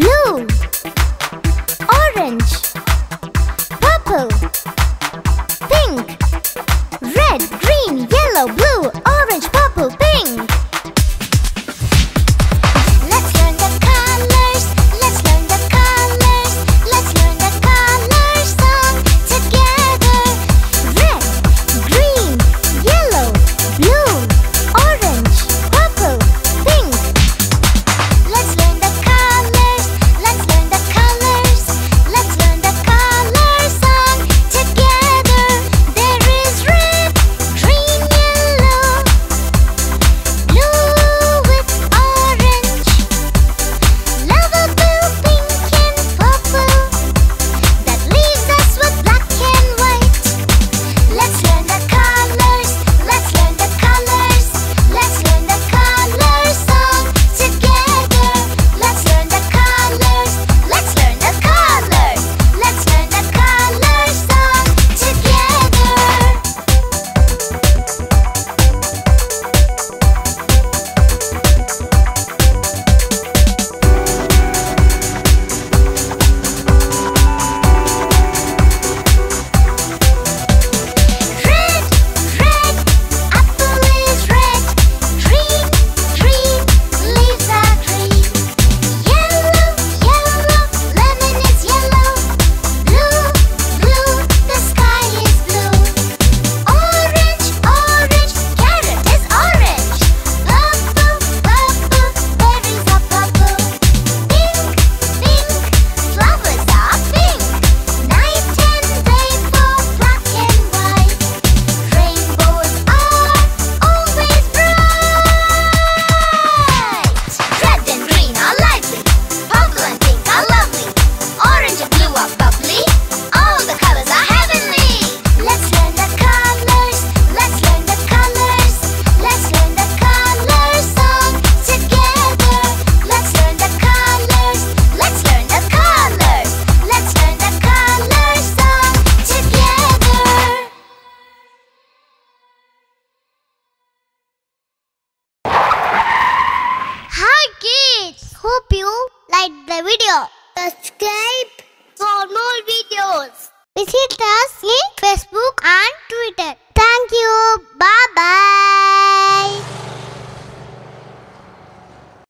Blue. Hope you like the video. Subscribe for more videos. Visit us in Facebook and Twitter.